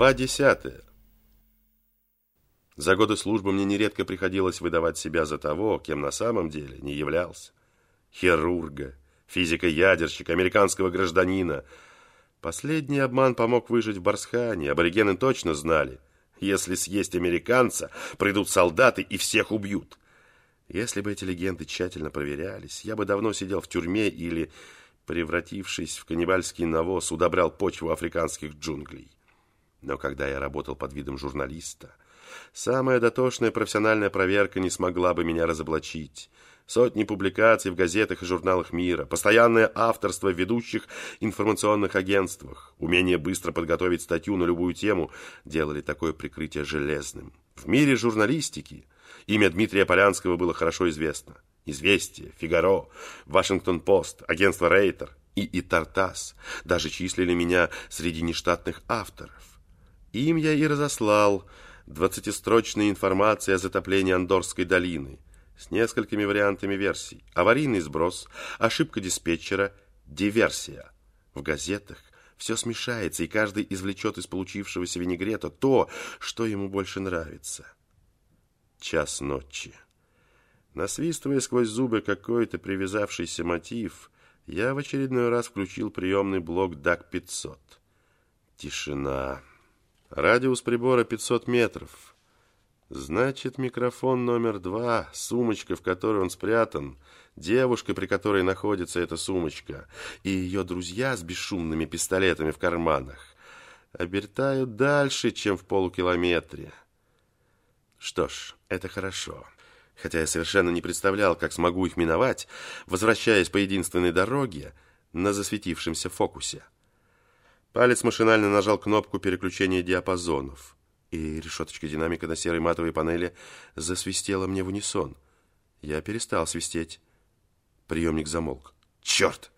Глава десятая. За годы службы мне нередко приходилось выдавать себя за того, кем на самом деле не являлся. Хирурга, физика-ядерщика, американского гражданина. Последний обман помог выжить в Барсхане. Аборигены точно знали, если съесть американца, придут солдаты и всех убьют. Если бы эти легенды тщательно проверялись, я бы давно сидел в тюрьме или, превратившись в каннибальский навоз, удобрял почву африканских джунглей. Но когда я работал под видом журналиста, самая дотошная профессиональная проверка не смогла бы меня разоблачить. Сотни публикаций в газетах и журналах мира, постоянное авторство в ведущих информационных агентствах, умение быстро подготовить статью на любую тему делали такое прикрытие железным. В мире журналистики имя Дмитрия Полянского было хорошо известно. «Известия», «Фигаро», «Вашингтон-Пост», агентство «Рейтер» и «Итартас» даже числили меня среди нештатных авторов. Им я и разослал двадцатистрочные информации о затоплении Андорской долины с несколькими вариантами версий. Аварийный сброс, ошибка диспетчера, диверсия. В газетах все смешается, и каждый извлечет из получившегося винегрета то, что ему больше нравится. Час ночи. Насвистывая сквозь зубы какой-то привязавшийся мотив, я в очередной раз включил приемный блок ДАК-500. Тишина. Радиус прибора 500 метров. Значит, микрофон номер два, сумочка, в которой он спрятан, девушка, при которой находится эта сумочка, и ее друзья с бесшумными пистолетами в карманах обертают дальше, чем в полукилометре. Что ж, это хорошо. Хотя я совершенно не представлял, как смогу их миновать, возвращаясь по единственной дороге на засветившемся фокусе. Палец машинально нажал кнопку переключения диапазонов, и решеточка динамика на серой матовой панели засвистела мне в унисон. Я перестал свистеть. Приемник замолк. «Черт!»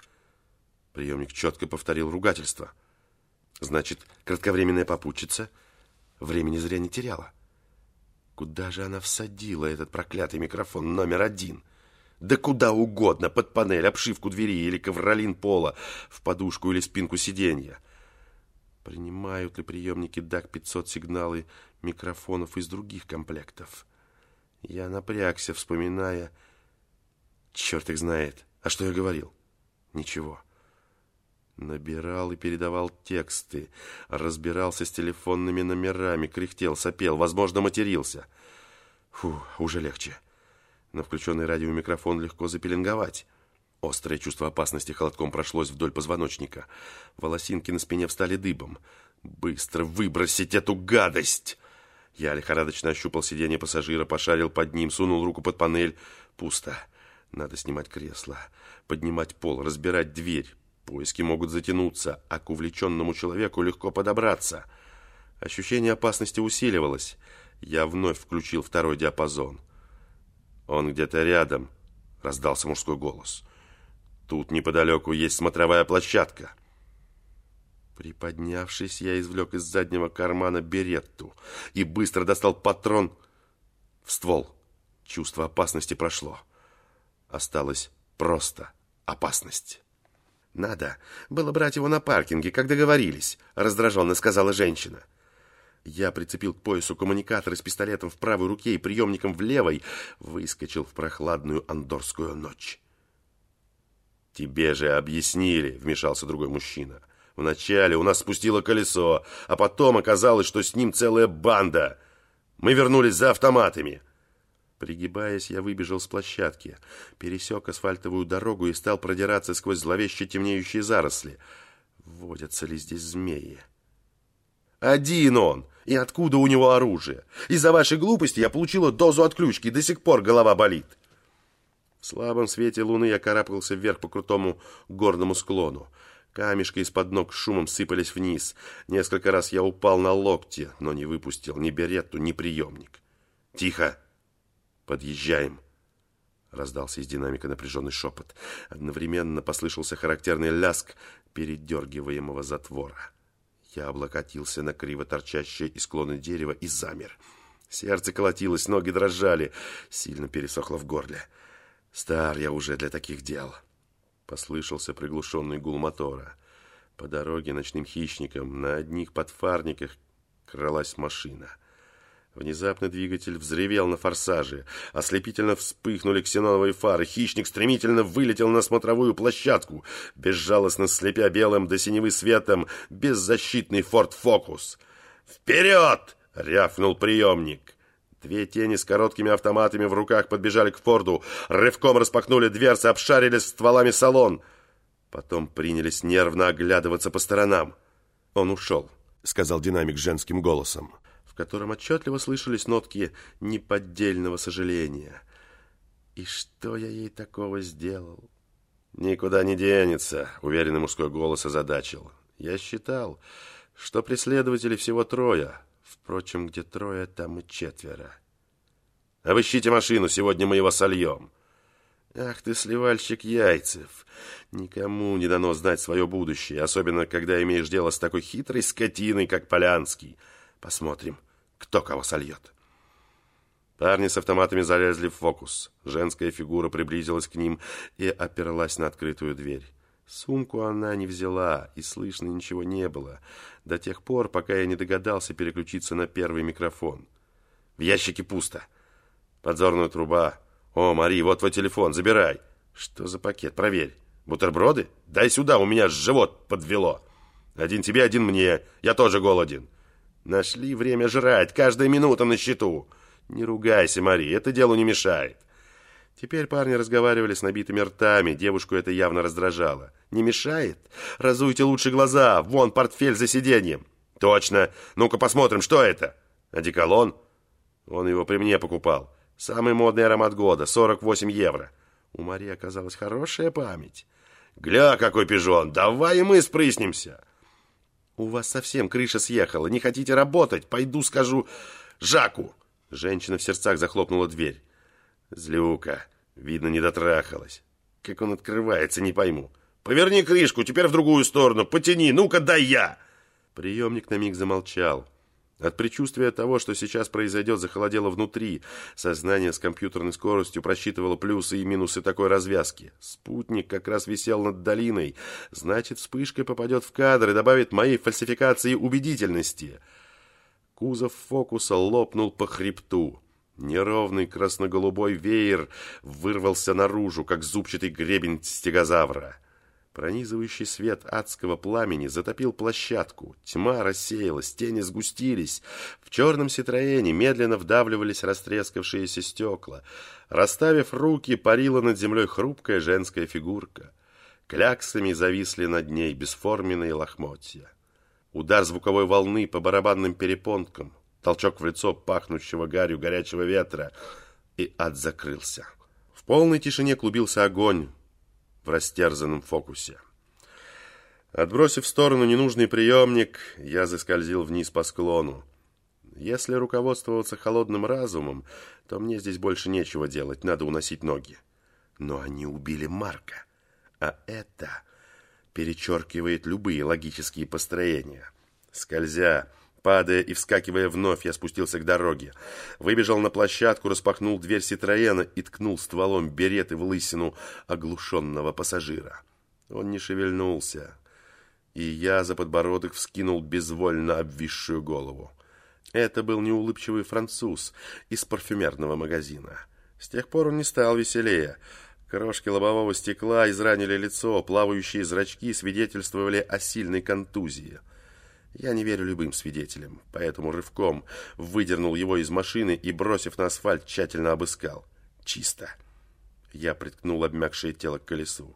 Приемник четко повторил ругательство. Значит, кратковременная попутчица времени зря не теряла. Куда же она всадила этот проклятый микрофон номер один? Да куда угодно, под панель, обшивку двери или ковролин пола, в подушку или спинку сиденья. Принимают ли приемники DAC-500 сигналы микрофонов из других комплектов? Я напрягся, вспоминая... Черт их знает. А что я говорил? Ничего. Набирал и передавал тексты, разбирался с телефонными номерами, кряхтел, сопел, возможно, матерился. Фу, уже легче. На включенный радиомикрофон легко запеленговать. Острое чувство опасности холодком прошлось вдоль позвоночника. Волосинки на спине встали дыбом. «Быстро выбросить эту гадость!» Я лихорадочно ощупал сиденье пассажира, пошарил под ним, сунул руку под панель. Пусто. Надо снимать кресло, поднимать пол, разбирать дверь. Поиски могут затянуться, а к увлеченному человеку легко подобраться. Ощущение опасности усиливалось. Я вновь включил второй диапазон. «Он где-то рядом», — раздался мужской голос. Тут неподалеку есть смотровая площадка. Приподнявшись, я извлек из заднего кармана беретту и быстро достал патрон в ствол. Чувство опасности прошло. Осталась просто опасность. «Надо было брать его на паркинге, как договорились», — раздраженно сказала женщина. Я прицепил к поясу коммуникатор с пистолетом в правой руке и приемником в левой, выскочил в прохладную андорскую ночь. «Тебе же объяснили», — вмешался другой мужчина. «Вначале у нас спустило колесо, а потом оказалось, что с ним целая банда. Мы вернулись за автоматами». Пригибаясь, я выбежал с площадки, пересек асфальтовую дорогу и стал продираться сквозь зловеще темнеющие заросли. Водятся ли здесь змеи? «Один он! И откуда у него оружие? Из-за вашей глупости я получила дозу отключки, и до сих пор голова болит». В слабом свете луны я карабкался вверх по крутому горному склону. Камешки из-под ног шумом сыпались вниз. Несколько раз я упал на локти, но не выпустил ни беретту, ни приемник. «Тихо! Подъезжаем!» Раздался из динамика напряженный шепот. Одновременно послышался характерный ляск передергиваемого затвора. Я облокотился на криво торчащее из склона дерева и замер. Сердце колотилось, ноги дрожали, сильно пересохло в горле. Стар я уже для таких дел. Послышался приглушенный гул мотора. По дороге ночным хищникам на одних подфарниках кралась машина. Внезапно двигатель взревел на форсаже. Ослепительно вспыхнули ксеноновые фары. Хищник стремительно вылетел на смотровую площадку, безжалостно слепя белым до синевы светом беззащитный Форд Фокус. «Вперед!» — рявкнул приемник. Две тени с короткими автоматами в руках подбежали к Форду, рывком распахнули дверцы, обшарили стволами салон. Потом принялись нервно оглядываться по сторонам. «Он ушел», — сказал динамик женским голосом в котором отчетливо слышались нотки неподдельного сожаления. «И что я ей такого сделал?» «Никуда не денется», — уверенный мужской голос озадачил. «Я считал, что преследователей всего трое. Впрочем, где трое, там и четверо. Обыщите машину, сегодня мы его сольем». «Ах ты, сливальщик яйцев! Никому не дано знать свое будущее, особенно когда имеешь дело с такой хитрой скотиной, как Полянский». Посмотрим, кто кого сольет. Парни с автоматами залезли в фокус. Женская фигура приблизилась к ним и оперлась на открытую дверь. Сумку она не взяла, и слышно ничего не было, до тех пор, пока я не догадался переключиться на первый микрофон. В ящике пусто. Подзорная труба. О, Мари, вот твой телефон, забирай. Что за пакет? Проверь. Бутерброды? Дай сюда, у меня живот подвело. Один тебе, один мне. Я тоже голоден. Нашли время жрать, каждая минута на счету. Не ругайся, Мари, это делу не мешает. Теперь парни разговаривали с набитыми ртами, девушку это явно раздражало. Не мешает? Разуйте лучше глаза, вон портфель за сиденьем. Точно, ну-ка посмотрим, что это? Одеколон? Он его при мне покупал. Самый модный аромат года, 48 евро. У Мари оказалась хорошая память. Гля, какой пижон, давай и мы спрыснемся. «У вас совсем крыша съехала. Не хотите работать? Пойду скажу Жаку!» Женщина в сердцах захлопнула дверь. Злюка. Видно, не дотрахалась. Как он открывается, не пойму. «Поверни крышку, теперь в другую сторону. Потяни, ну-ка, дай я!» Приемник на миг замолчал. От предчувствия того, что сейчас произойдет, захолодело внутри. Сознание с компьютерной скоростью просчитывало плюсы и минусы такой развязки. Спутник как раз висел над долиной. Значит, вспышка попадет в кадр и добавит моей фальсификации убедительности. Кузов фокуса лопнул по хребту. Неровный красно-голубой веер вырвался наружу, как зубчатый гребень стегозавра. Пронизывающий свет адского пламени затопил площадку. Тьма рассеялась, тени сгустились. В черном ситроене медленно вдавливались растрескавшиеся стекла. Расставив руки, парила над землей хрупкая женская фигурка. Кляксами зависли над ней бесформенные лохмотья. Удар звуковой волны по барабанным перепонкам, толчок в лицо пахнущего гарью горячего ветра, и ад закрылся. В полной тишине клубился огонь, в растерзанном фокусе. Отбросив в сторону ненужный приемник, я заскользил вниз по склону. Если руководствоваться холодным разумом, то мне здесь больше нечего делать, надо уносить ноги. Но они убили Марка, а это перечеркивает любые логические построения. Скользя Падая и вскакивая вновь, я спустился к дороге. Выбежал на площадку, распахнул дверь Ситроена и ткнул стволом береты в лысину оглушенного пассажира. Он не шевельнулся, и я за подбородок вскинул безвольно обвисшую голову. Это был неулыбчивый француз из парфюмерного магазина. С тех пор он не стал веселее. Крошки лобового стекла изранили лицо, плавающие зрачки свидетельствовали о сильной контузии – я не верю любым свидетелям, поэтому рывком выдернул его из машины и, бросив на асфальт, тщательно обыскал. Чисто. Я приткнул обмякшее тело к колесу.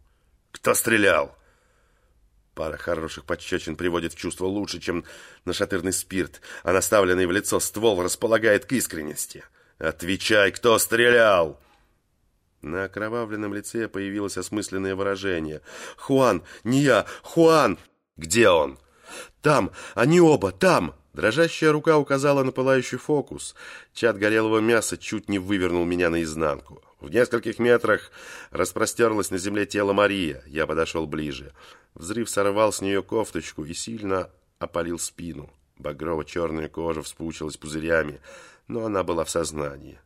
«Кто стрелял?» Пара хороших подщечин приводит в чувство лучше, чем нашатырный спирт, а наставленный в лицо ствол располагает к искренности. «Отвечай, кто стрелял!» На окровавленном лице появилось осмысленное выражение. «Хуан! Не я! Хуан!» «Где он?» Там! Они оба! Там!» Дрожащая рука указала на пылающий фокус. Чат горелого мяса чуть не вывернул меня наизнанку. В нескольких метрах распростерлось на земле тело Мария. Я подошел ближе. Взрыв сорвал с нее кофточку и сильно опалил спину. Багрово-черная кожа вспучилась пузырями, но она была в сознании.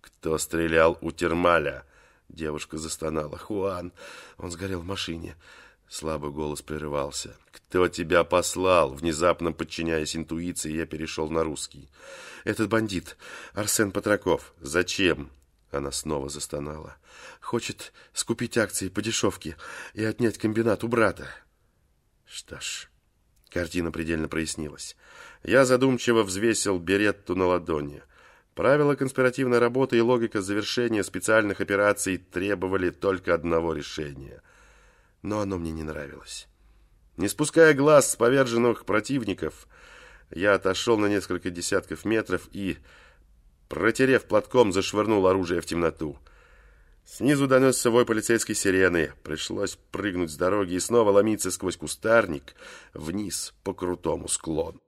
«Кто стрелял у Термаля?» Девушка застонала. «Хуан! Он сгорел в машине. Слабый голос прерывался. «Кто тебя послал?» Внезапно подчиняясь интуиции, я перешел на русский. «Этот бандит, Арсен Патраков. Зачем?» Она снова застонала. «Хочет скупить акции по дешевке и отнять комбинат у брата». Что ж, картина предельно прояснилась. Я задумчиво взвесил беретту на ладони. Правила конспиративной работы и логика завершения специальных операций требовали только одного решения — но оно мне не нравилось. Не спуская глаз с поверженных противников, я отошел на несколько десятков метров и, протерев платком, зашвырнул оружие в темноту. Снизу донесся вой полицейской сирены. Пришлось прыгнуть с дороги и снова ломиться сквозь кустарник вниз по крутому склону.